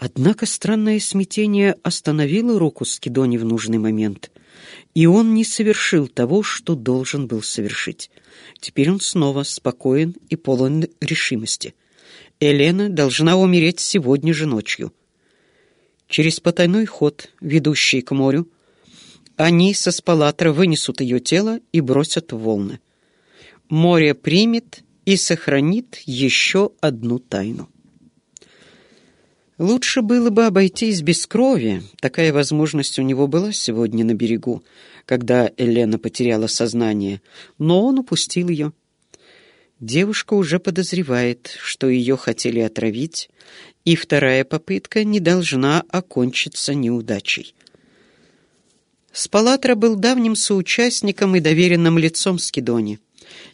Однако странное смятение остановило руку Скидони в нужный момент, и он не совершил того, что должен был совершить. Теперь он снова спокоен и полон решимости. Елена должна умереть сегодня же ночью. Через потайной ход, ведущий к морю, они со спалатра вынесут ее тело и бросят в волны. Море примет и сохранит еще одну тайну. Лучше было бы обойтись без крови. Такая возможность у него была сегодня на берегу, когда Елена потеряла сознание, но он упустил ее. Девушка уже подозревает, что ее хотели отравить, и вторая попытка не должна окончиться неудачей. Спалатра был давним соучастником и доверенным лицом Скидони.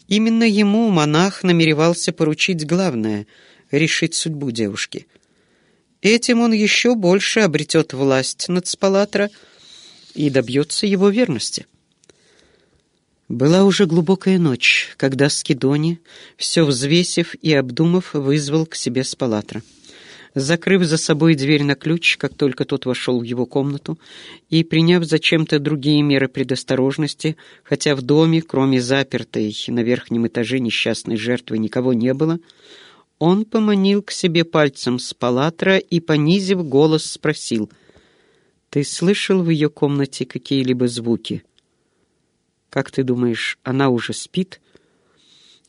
Именно ему монах намеревался поручить главное — решить судьбу девушки — Этим он еще больше обретет власть над Спалатра и добьется его верности. Была уже глубокая ночь, когда Скидони, все взвесив и обдумав, вызвал к себе Спалатра. Закрыв за собой дверь на ключ, как только тот вошел в его комнату, и приняв зачем-то другие меры предосторожности, хотя в доме, кроме запертой на верхнем этаже несчастной жертвы, никого не было, он поманил к себе пальцем с палатра и, понизив голос, спросил, «Ты слышал в ее комнате какие-либо звуки?» «Как ты думаешь, она уже спит?»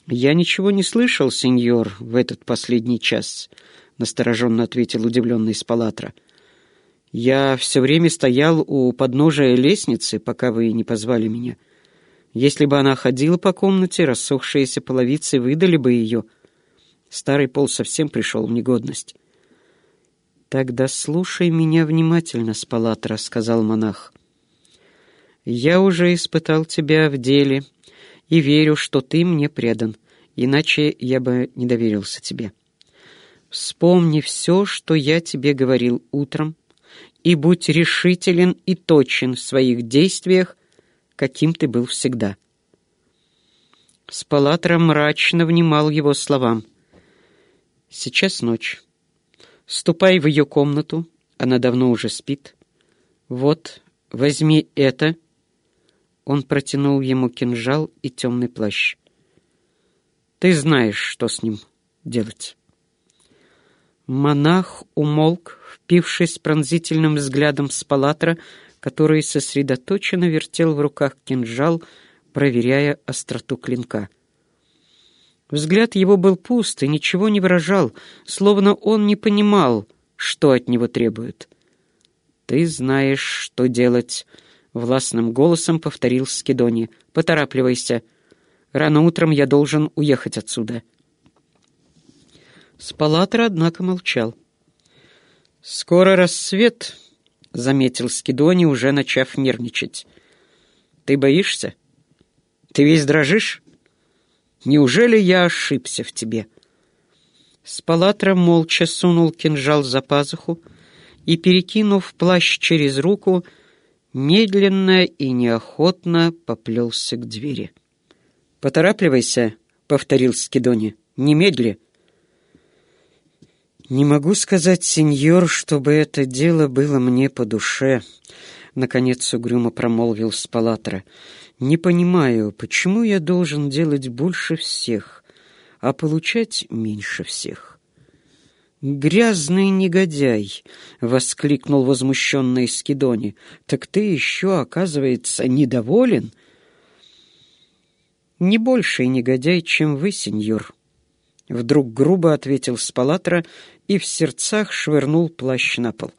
«Я ничего не слышал, сеньор, в этот последний час», — настороженно ответил удивленный с палатра. «Я все время стоял у подножия лестницы, пока вы не позвали меня. Если бы она ходила по комнате, рассохшиеся половицы выдали бы ее». Старый пол совсем пришел в негодность. «Тогда слушай меня внимательно, Спалатра», — сказал монах. «Я уже испытал тебя в деле и верю, что ты мне предан, иначе я бы не доверился тебе. Вспомни все, что я тебе говорил утром, и будь решителен и точен в своих действиях, каким ты был всегда». Спалатра мрачно внимал его словам. Сейчас ночь. Ступай в ее комнату, она давно уже спит. Вот, возьми это. Он протянул ему кинжал и темный плащ. Ты знаешь, что с ним делать. Монах умолк, впившись пронзительным взглядом с палатра, который сосредоточенно вертел в руках кинжал, проверяя остроту клинка. Взгляд его был пуст и ничего не выражал, словно он не понимал, что от него требуют. «Ты знаешь, что делать», — властным голосом повторил Скидони. «Поторапливайся. Рано утром я должен уехать отсюда». Спалатор, однако, молчал. «Скоро рассвет», — заметил Скидони, уже начав нервничать. «Ты боишься? Ты весь дрожишь?» Неужели я ошибся в тебе?» Спалатра молча сунул кинжал за пазуху и, перекинув плащ через руку, медленно и неохотно поплелся к двери. «Поторапливайся», — повторил Скидони, — «немедли». «Не могу сказать, сеньор, чтобы это дело было мне по душе», — наконец угрюмо промолвил Спалатра. Не понимаю, почему я должен делать больше всех, а получать меньше всех. «Грязный негодяй!» — воскликнул возмущенный Скидони. «Так ты еще, оказывается, недоволен?» «Не больший негодяй, чем вы, сеньор», — вдруг грубо ответил Спалатра и в сердцах швырнул плащ на пол.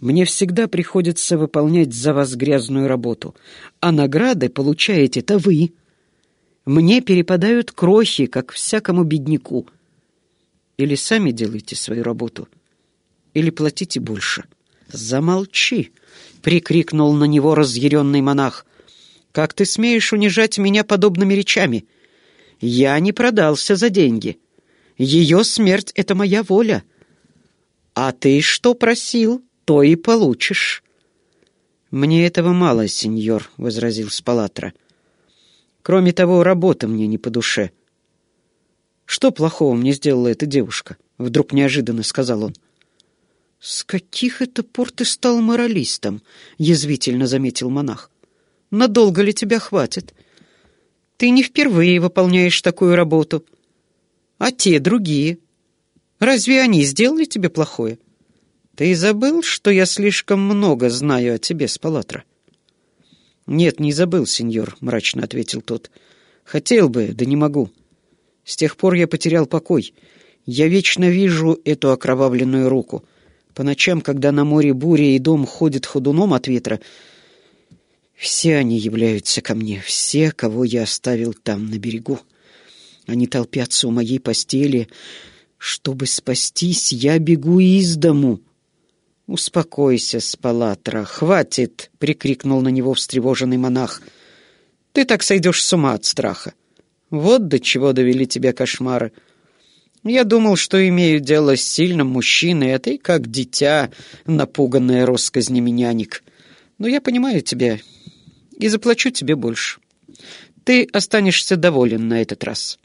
Мне всегда приходится выполнять за вас грязную работу, а награды получаете-то вы. Мне перепадают крохи, как всякому бедняку. Или сами делайте свою работу, или платите больше. Замолчи, прикрикнул на него разъяренный монах. Как ты смеешь унижать меня подобными речами? Я не продался за деньги. Ее смерть — это моя воля. А ты что просил? То и получишь». «Мне этого мало, сеньор», — возразил Спалатра. «Кроме того, работа мне не по душе». «Что плохого мне сделала эта девушка?» — вдруг неожиданно сказал он. «С каких это пор ты стал моралистом?» — язвительно заметил монах. «Надолго ли тебя хватит? Ты не впервые выполняешь такую работу. А те другие. Разве они сделали тебе плохое? Ты забыл, что я слишком много знаю о тебе, Спалатра?» «Нет, не забыл, сеньор», — мрачно ответил тот. «Хотел бы, да не могу. С тех пор я потерял покой. Я вечно вижу эту окровавленную руку». По ночам, когда на море буря и дом ходит ходуном от ветра, все они являются ко мне, все, кого я оставил там, на берегу. Они толпятся у моей постели. Чтобы спастись, я бегу из дому. «Успокойся, Спалатра, хватит!» — прикрикнул на него встревоженный монах. «Ты так сойдешь с ума от страха. Вот до чего довели тебя кошмары. Я думал, что имею дело с сильным мужчиной, а ты как дитя, напуганная россказнями нянек. Но я понимаю тебя и заплачу тебе больше. Ты останешься доволен на этот раз.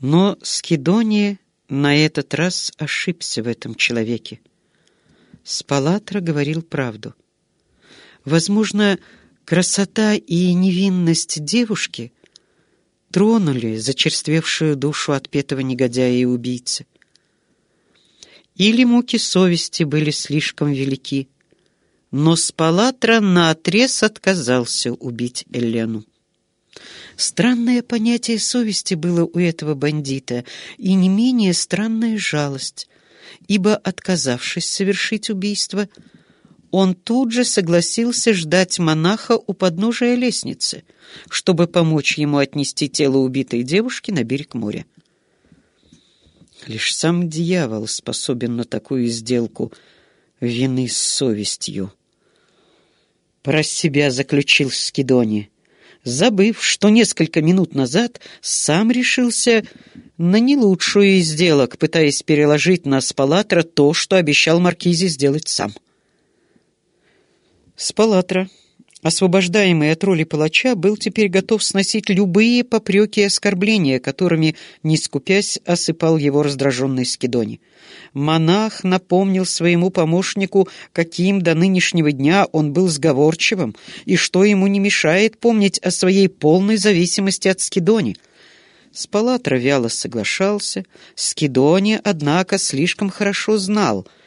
Но Скидония на этот раз ошибся в этом человеке. Спалатра говорил правду. Возможно, красота и невинность девушки — тронули зачерствевшую душу отпетого негодяя и убийцы. Или муки совести были слишком велики, но Спалатра наотрез отказался убить Элену. Странное понятие совести было у этого бандита, и не менее странная жалость, ибо, отказавшись совершить убийство, он тут же согласился ждать монаха у подножия лестницы, чтобы помочь ему отнести тело убитой девушки на берег моря. Лишь сам дьявол способен на такую сделку вины с совестью. Про себя заключил Скидони, забыв, что несколько минут назад сам решился на не лучшую из сделок, пытаясь переложить на Спалатра то, что обещал Маркизе сделать сам. Спалатра, освобождаемый от роли палача, был теперь готов сносить любые попреки и оскорбления, которыми, не скупясь, осыпал его раздраженный Скидони. Монах напомнил своему помощнику, каким до нынешнего дня он был сговорчивым, и что ему не мешает помнить о своей полной зависимости от Скидони. Спалатра вяло соглашался, Скидони, однако, слишком хорошо знал —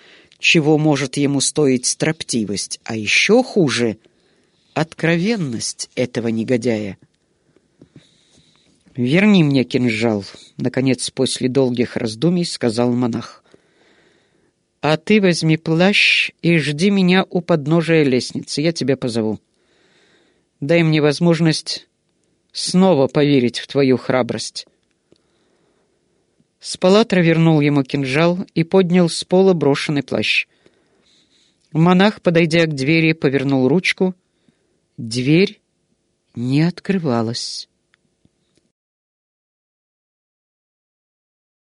чего может ему стоить строптивость, а еще хуже — откровенность этого негодяя. «Верни мне кинжал», — наконец, после долгих раздумий сказал монах. «А ты возьми плащ и жди меня у подножия лестницы, я тебя позову. Дай мне возможность снова поверить в твою храбрость». Спалатра вернул ему кинжал и поднял с пола брошенный плащ. Монах, подойдя к двери, повернул ручку. Дверь не открывалась.